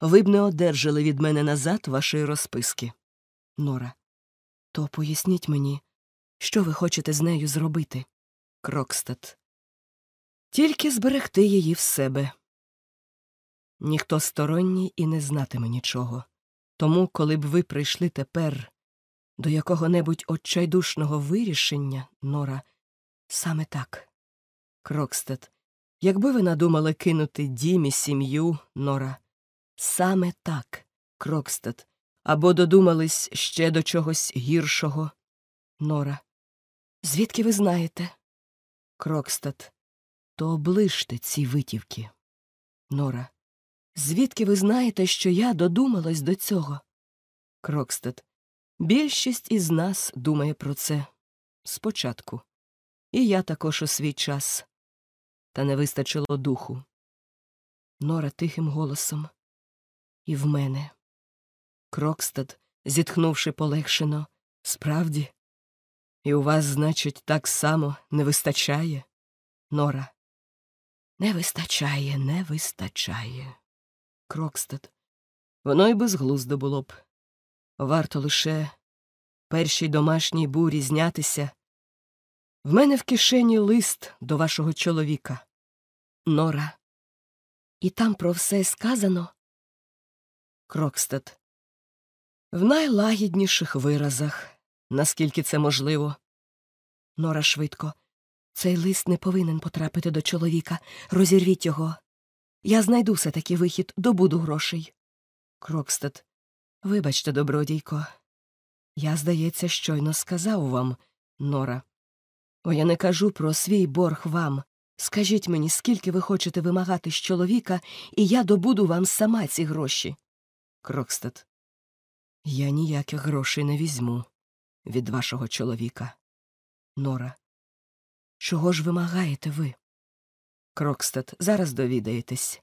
ви б не одержали від мене назад вашої розписки. Нора. То поясніть мені, що ви хочете з нею зробити? Крокстад. Тільки зберегти її в себе. Ніхто сторонній і не знатиме нічого. Тому, коли б ви прийшли тепер до якого небудь отчайдушного вирішення, Нора, саме так. Крокстед, якби ви надумали кинути дім і сім'ю, Нора, саме так, Крокстед, або додумались ще до чогось гіршого, Нора. Звідки ви знаєте? Крокстад, то оближте ці витівки. Нора. Звідки ви знаєте, що я додумалась до цього? Крокстед. Більшість із нас думає про це спочатку. І я також у свій час. Та не вистачило духу. Нора тихим голосом. І в мене. Крокстад, зітхнувши полегшено. Справді. І у вас, значить, так само не вистачає? Нора. Не вистачає, не вистачає. Крокстад. Воно й безглуздо було б. Варто лише першій домашній бурі знятися. В мене в кишені лист до вашого чоловіка. Нора. І там про все сказано. Крокстад. В найлагідніших виразах, наскільки це можливо. Нора швидко. Цей лист не повинен потрапити до чоловіка. Розірвіть його. Я знайду все таки вихід, добуду грошей. Крокстад. Вибачте, добродійко. Я, здається, щойно сказав вам, Нора. О, я не кажу про свій борг вам. Скажіть мені, скільки ви хочете вимагати з чоловіка, і я добуду вам сама ці гроші. Крокстед. Я ніяких грошей не візьму від вашого чоловіка. Нора. Чого ж вимагаєте ви? Крокстед, зараз довідаєтесь.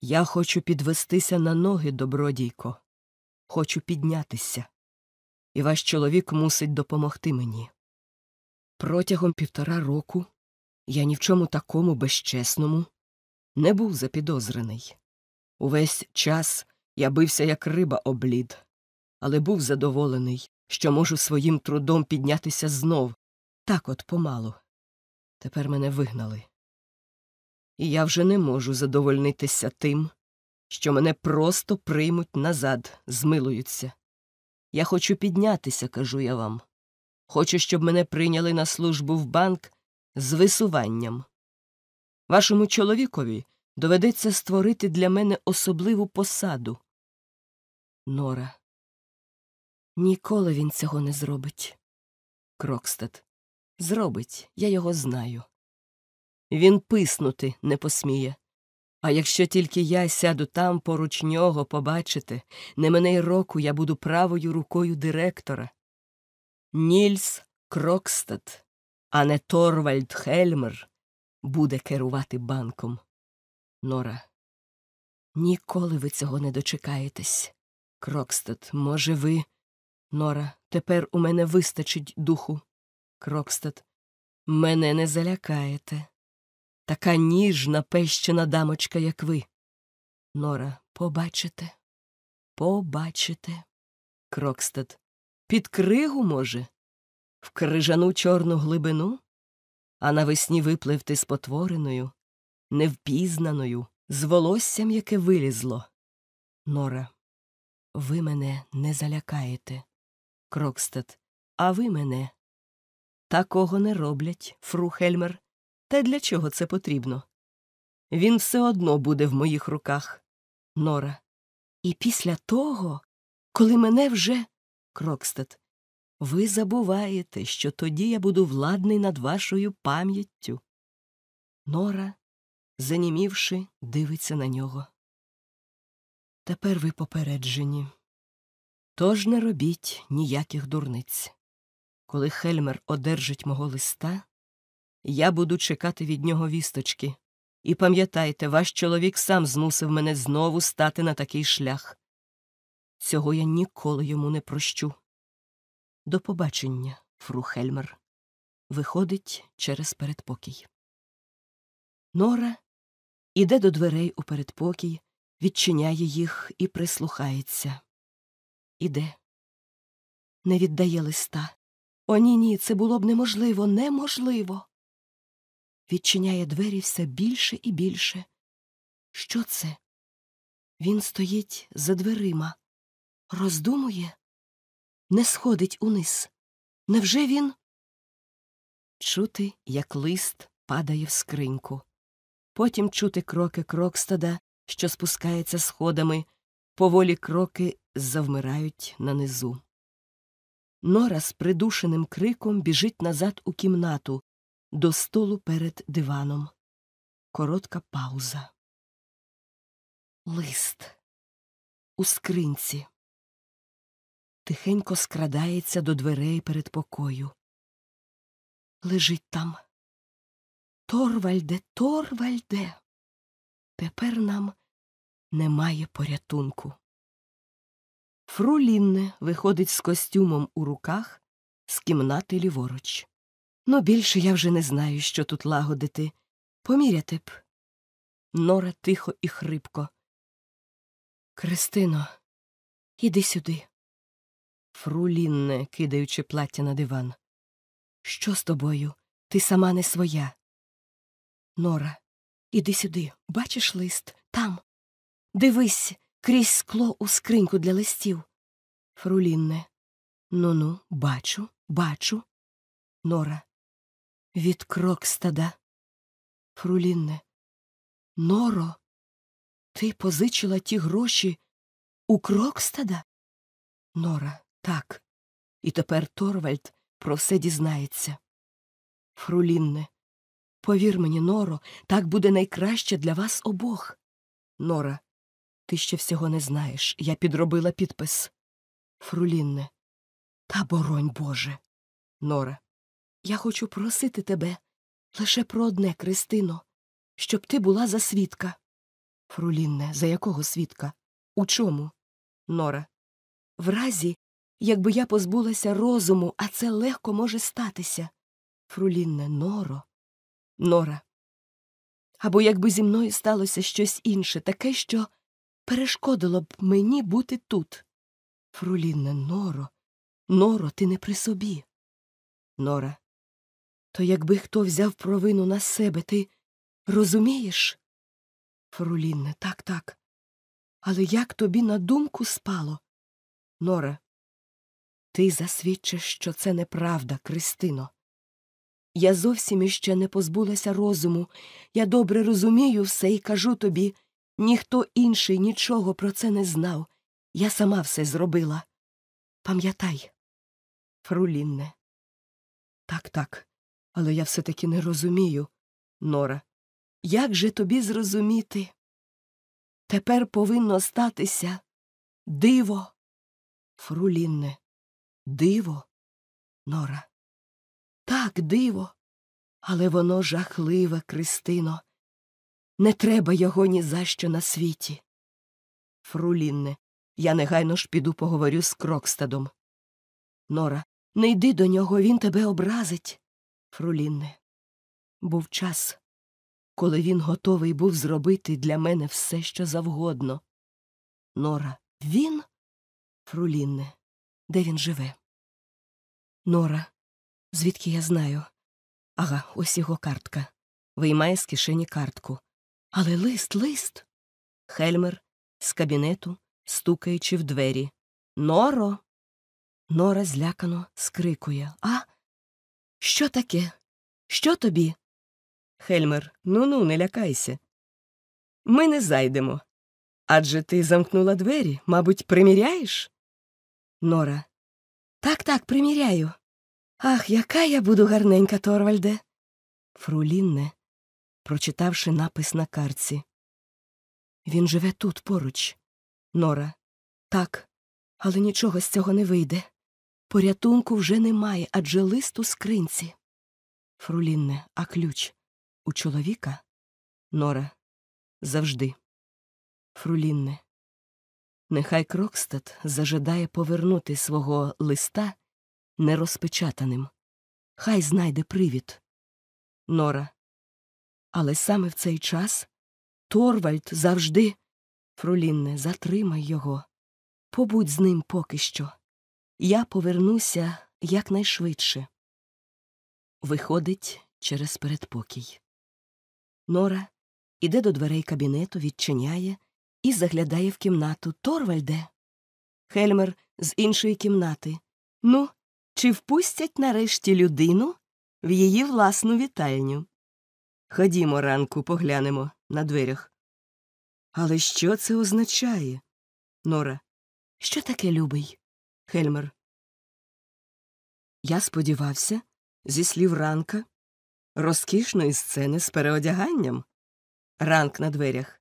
Я хочу підвестися на ноги, добродійко. Хочу піднятися. І ваш чоловік мусить допомогти мені. Протягом півтора року я ні в чому такому безчесному не був запідозрений. Увесь час я бився, як риба облід, але був задоволений, що можу своїм трудом піднятися знов, так от помалу. Тепер мене вигнали. І я вже не можу задовольнитися тим, що мене просто приймуть назад, змилуються. Я хочу піднятися, кажу я вам. Хочу, щоб мене прийняли на службу в банк з висуванням. Вашому чоловікові доведеться створити для мене особливу посаду. Нора. Ніколи він цього не зробить. Крокстед. Зробить, я його знаю. Він писнути не посміє. А якщо тільки я сяду там поруч нього, побачите, не мене й року я буду правою рукою директора. Нільс Крокстад, а не Торвальд Хельмер, буде керувати банком. Нора. Ніколи ви цього не дочекаєтесь. Крокстад, може, ви. Нора, тепер у мене вистачить духу. Крокстад, мене не залякаєте. Така ніжна пещена дамочка, як ви. Нора, побачите, побачите. Крокстад. Під кригу, може, в крижану чорну глибину, а навесні випливти спотвореною, невпізнаною, з волоссям, яке вилізло. Нора, ви мене не залякаєте. Крокстад, а ви мене. Такого не роблять, фру Хельмер. Та для чого це потрібно? Він все одно буде в моїх руках. Нора. І після того, коли мене вже. Крокстед. Ви забуваєте, що тоді я буду владний над вашою пам'яттю. Нора, занімівши, дивиться на нього. Тепер ви попереджені. Тож не робіть ніяких дурниць. Коли Хельмер одержить мого листа, я буду чекати від нього вісточки. І пам'ятайте, ваш чоловік сам змусив мене знову стати на такий шлях. Цього я ніколи йому не прощу. До побачення, фру Хельмер. Виходить через передпокій. Нора іде до дверей у передпокій, відчиняє їх і прислухається. Іде. Не віддає листа. О, ні, ні, це було б неможливо, неможливо. Відчиняє двері все більше і більше. Що це? Він стоїть за дверима, роздумує, не сходить униз. Невже він? Чути, як лист падає в скриньку. Потім чути кроки Крокстада, що спускається сходами, поволі кроки завмирають нанизу. Нора з придушеним криком біжить назад у кімнату до столу перед диваном. Коротка пауза. Лист у скринці. Тихенько скрадається до дверей перед покою. Лежить там. Торвальде, Торвальде. Тепер нам немає порятунку. Фрулінне виходить з костюмом у руках з кімнати ліворуч. Ну, більше я вже не знаю, що тут лагодити. Поміряти б. Нора тихо і хрипко. Кристино, іди сюди. Фрулінне, кидаючи плаття на диван. Що з тобою? Ти сама не своя. Нора, іди сюди. Бачиш лист? Там. Дивись крізь скло у скриньку для листів. Фрулінне. Ну ну, бачу, бачу. Нора. Від Крокстада. Фрулінне. Норо, ти позичила ті гроші у Крокстада? Нора, так. І тепер Торвальд про все дізнається. Фрулінне, повір мені, Норо, так буде найкраще для вас обох. Нора, ти ще всього не знаєш. Я підробила підпис. Фрулінне, та боронь Боже. Нора, я хочу просити тебе лише про одне, Кристино, щоб ти була за свідка. Фрулінне, за якого свідка? У чому? Нора. В разі, якби я позбулася розуму, а це легко може статися. Фрулінне, Норо. Нора. Або якби зі мною сталося щось інше, таке, що перешкодило б мені бути тут. Фрулінне, Норо, Норо, ти не при собі. Нора. То якби хто взяв провину на себе, ти розумієш? Фрулінне, так, так. Але як тобі на думку спало? Нора, ти засвідчиш, що це неправда, Кристино. Я зовсім іще не позбулася розуму. Я добре розумію все і кажу тобі ніхто інший нічого про це не знав. Я сама все зробила. Пам'ятай, Фрулінне. Так, так, але я все таки не розумію, Нора. Як же тобі зрозуміти? Тепер повинно статися диво. Фрулінне, диво, Нора. Так, диво, але воно жахливе, Кристино. Не треба його ні за що на світі. Фрулінне, я негайно ж піду поговорю з Крокстадом. Нора, не йди до нього, він тебе образить. Фрулінне, був час, коли він готовий був зробити для мене все, що завгодно. Нора, він? Фрулінне, де він живе? Нора, звідки я знаю? Ага, ось його картка. Виймає з кишені картку. Але лист, лист. Хельмер з кабінету, стукаючи в двері. Норо. Нора злякано скрикує. А? Що таке? Що тобі? Хельмер, ну ну, не лякайся. Ми не зайдемо. Адже ти замкнула двері, мабуть, приміряєш? Нора. Так, так, приміряю. Ах, яка я буду гарненька, Торвальде. Фрулінне, прочитавши напис на картці. Він живе тут поруч. Нора. Так, але нічого з цього не вийде. Порятунку вже немає, адже лист у скринці. Фрулінне, а ключ у чоловіка? Нора. Завжди. Фрулінне. Нехай Крокстад зажадає повернути свого листа нерозпечатаним. Хай знайде привід. Нора. Але саме в цей час Торвальд завжди. Фрулінне, затримай його. Побудь з ним поки що. Я повернуся якнайшвидше. Виходить через передпокій. Нора іде до дверей кабінету, відчиняє і заглядає в кімнату Торвальде. Хельмер з іншої кімнати. Ну, чи впустять нарешті людину в її власну вітальню? Ходімо ранку, поглянемо на дверях. Але що це означає? Нора. Що таке любий? Хельмер. Я сподівався, зі слів ранка, розкішної сцени з переодяганням. Ранк на дверях.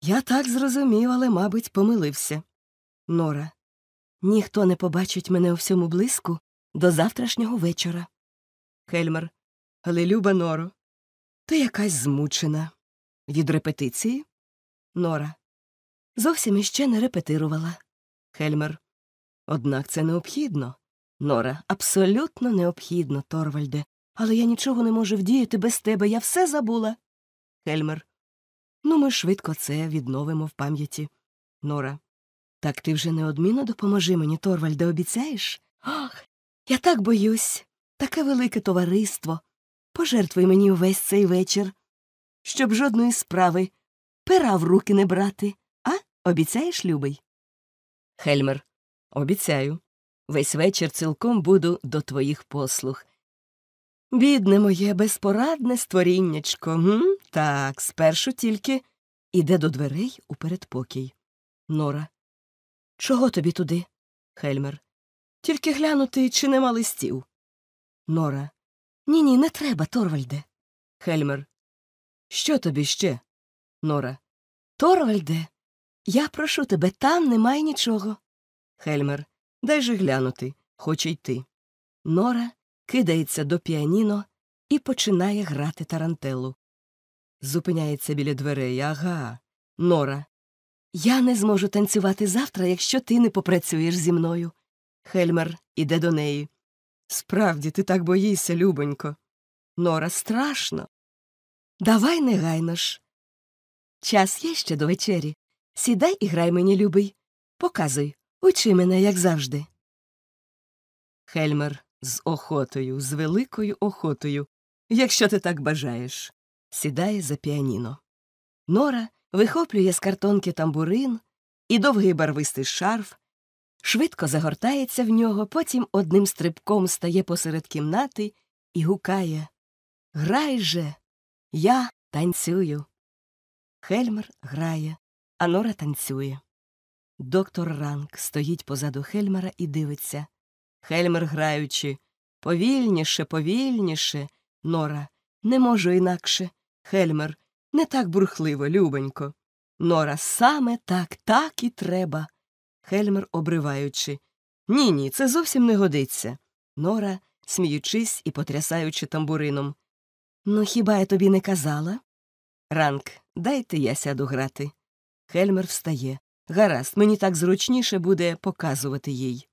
Я так зрозумів, але, мабуть, помилився. Нора. Ніхто не побачить мене у всьому блиску до завтрашнього вечора. Хельмер. Але люба Норо. Ти якась змучена. Від репетиції? Нора. Зовсім іще не репетирувала. Хельмер. Однак це необхідно. Нора, абсолютно необхідно, Торвальде. Але я нічого не можу вдіяти без тебе. Я все забула. Хельмер. Ну, ми швидко це відновимо в пам'яті. Нора. Так ти вже неодмінно допоможи мені, Торвальде, обіцяєш? Ах, я так боюсь. Таке велике товариство. Пожертвуй мені увесь цей вечір, щоб жодної справи пера в руки не брати. А? Обіцяєш, любий? Хельмер. Обіцяю. Весь вечір цілком буду до твоїх послуг. Бідне моє безпорадне створіннячко. М? Так, спершу тільки іде до дверей у передпокій. Нора. Чого тобі туди? Хельмер. Тільки глянути, чи нема листів. Нора. Ні, ні, не треба, Торвальде. Хельмер. Що тобі ще? Нора. Торвальде, я прошу тебе, там немає нічого. Хельмер. Дай же глянути. Хоче йти. Нора кидається до піаніно і починає грати тарантеллу. Зупиняється біля дверей. Ага. Нора. Я не зможу танцювати завтра, якщо ти не попрацюєш зі мною. Хельмер іде до неї. Справді, ти так боїшся, любонько. Нора, страшно. Давай негайно ж. Час є ще до вечері. Сідай і грай мені, любий. Показуй, учи мене, як завжди. Хельмер з охотою, з великою охотою, якщо ти так бажаєш, сідає за піаніно. Нора вихоплює з картонки тамбурин і довгий барвистий шарф, швидко загортається в нього, потім одним стрибком стає посеред кімнати і гукає Грай же, я танцюю. Хельмер грає, а Нора танцює. Доктор Ранк стоїть позаду Хельмера і дивиться. Хельмер, граючи, повільніше, повільніше. Нора, не можу інакше. Хельмер, не так бурхливо, любонько. Нора, саме так, так і треба. Хельмер, обриваючи. Ні, ні, це зовсім не годиться. Нора, сміючись і потрясаючи тамбурином. Ну, хіба я тобі не казала? Ранк, дайте я сяду грати. Хельмер встає. Гаразд, мені так зручніше буде показувати їй.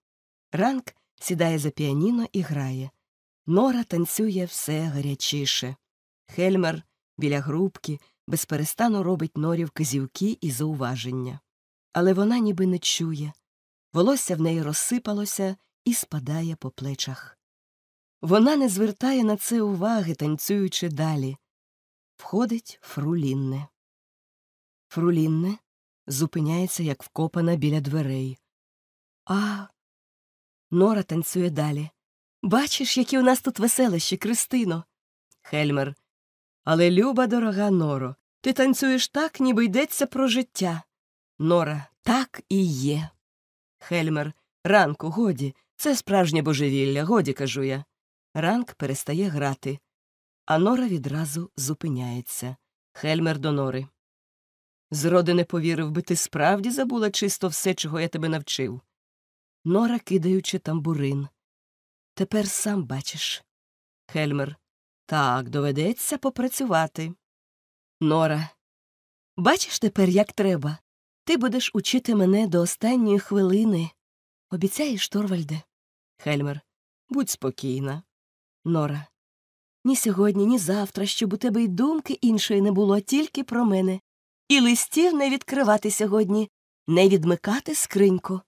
Ранк сідає за піаніно і грає. Нора танцює все гарячіше. Хельмер біля грубки безперестану робить норі вказівки і зауваження. Але вона ніби не чує. Волосся в неї розсипалося і спадає по плечах. Вона не звертає на це уваги, танцюючи далі. Входить Фрулінне. Фрулінне зупиняється, як вкопана біля дверей. А. Нора танцює далі. Бачиш, які у нас тут веселищі, Кристино. Хельмер. Але, люба, дорога Норо, ти танцюєш так, ніби йдеться про життя. Нора, так і є. Хельмер. Ранку, годі. Це справжнє божевілля, годі, кажу я. Ранк перестає грати. А Нора відразу зупиняється. Хельмер до Нори. Зроду не повірив би, ти справді забула чисто все, чого я тебе навчив. Нора, кидаючи тамбурин. Тепер сам бачиш. Хельмер. Так, доведеться попрацювати. Нора. Бачиш тепер, як треба. Ти будеш учити мене до останньої хвилини. Обіцяєш, Торвальде? Хельмер. Будь спокійна. Нора. Ні сьогодні, ні завтра, щоб у тебе й думки іншої не було, тільки про мене. І листів не відкривати сьогодні, не відмикати скриньку.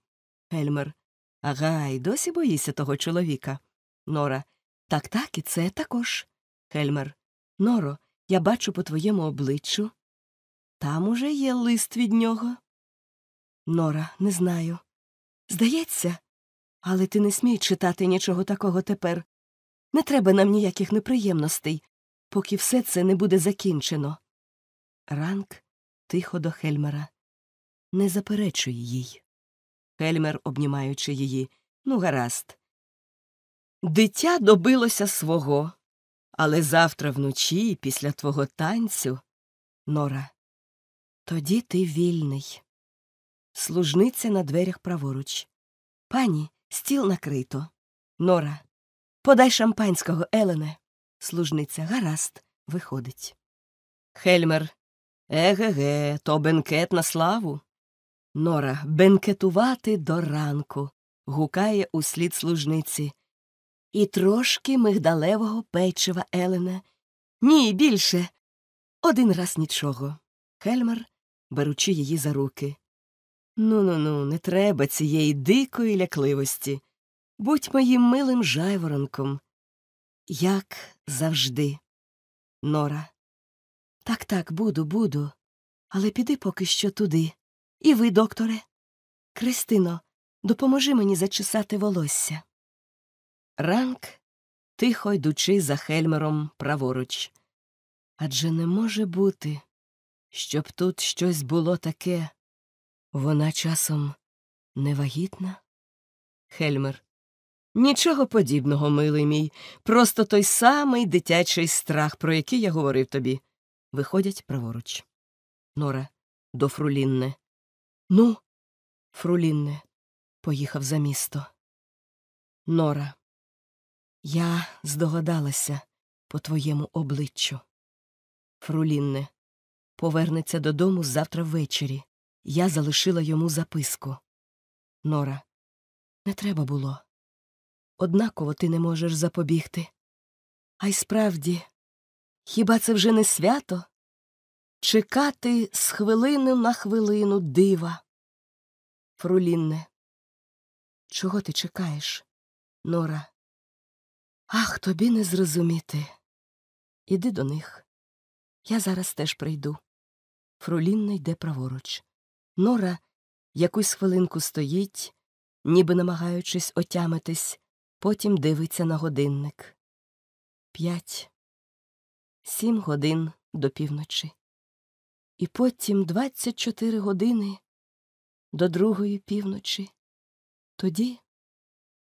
Хельмер. Ага, й досі боїшся того чоловіка. Нора. Так, так, і це також. Хельмер. Норо, я бачу по твоєму обличчю. Там уже є лист від нього. Нора, не знаю. Здається, але ти не смій читати нічого такого тепер. Не треба нам ніяких неприємностей, поки все це не буде закінчено. Ранк тихо до Хельмера. Не заперечуй їй. Хельмер, обнімаючи її. Ну, гаразд. Дитя добилося свого, але завтра вночі, після твого танцю, Нора, тоді ти вільний. Служниця на дверях праворуч. Пані, стіл накрито. Нора. Подай шампанського, Елене. Служниця гаразд, виходить. Хельмер. Еге-ге, то бенкет на славу. Нора бенкетувати до ранку. гукає услід служниці. І трошки мигдалевого печива, Елене. Ні, більше. Один раз нічого. Хельмер, беручи її за руки. Ну ну ну, не треба цієї дикої лякливості. Будь моїм милим жайворонком, як завжди. Нора. Так, так, буду, буду. Але піди поки що туди. І ви, докторе. Кристино, допоможи мені зачесати волосся. Ранк, тихо йдучи за Хельмером праворуч. Адже не може бути, щоб тут щось було таке. Вона часом невагітна? Хельмер. Нічого подібного, милий мій. Просто той самий дитячий страх, про який я говорив тобі. Виходять праворуч. Нора до Фрулінне. Ну, Фрулінне, поїхав за місто. Нора. Я здогадалася по твоєму обличчю. Фрулінне повернеться додому завтра ввечері. Я залишила йому записку. Нора. Не треба було. Однаково ти не можеш запобігти. А й справді, хіба це вже не свято? Чекати з хвилини на хвилину дива. Фрулінне. Чого ти чекаєш, Нора? Ах, тобі не зрозуміти. Іди до них. Я зараз теж прийду. Фрулінна йде праворуч. Нора якусь хвилинку стоїть, ніби намагаючись отямитись, потім дивиться на годинник. П'ять, сім годин до півночі. І потім двадцять чотири години до другої півночі. Тоді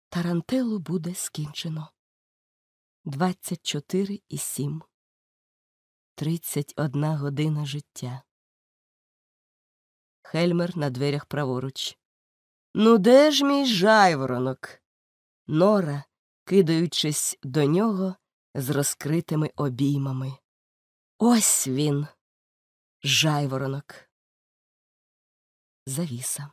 тарантелу буде скінчено. Двадцять чотири і сім. Тридцять одна година життя. Хельмер на дверях праворуч. Ну, де ж мій жайворонок? Нора, кидаючись до нього з розкритими обіймами. Ось він, жайворонок. Завіса.